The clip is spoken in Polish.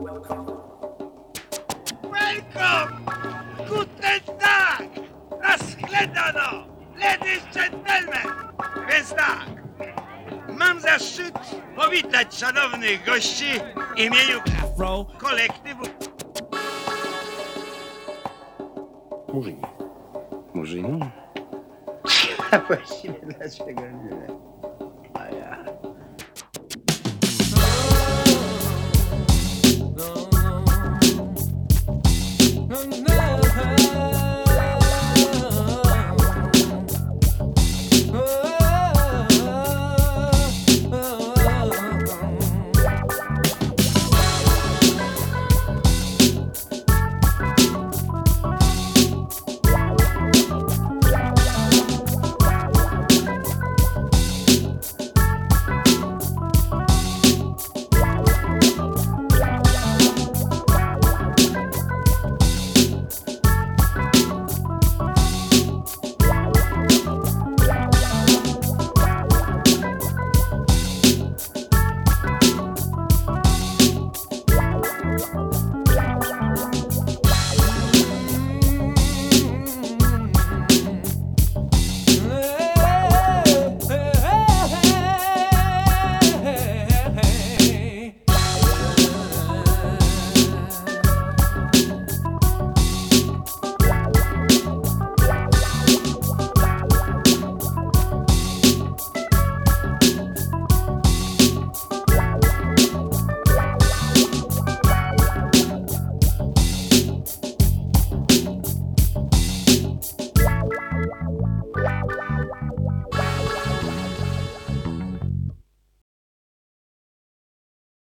Welcome! Guten Tag! Naschledano! Ladies and gentlemen! Więc tak, mam zaszczyt powitać szanownych gości w imieniu kolektywu Murzyni. Murzyni? A właściwie dlaczego nie?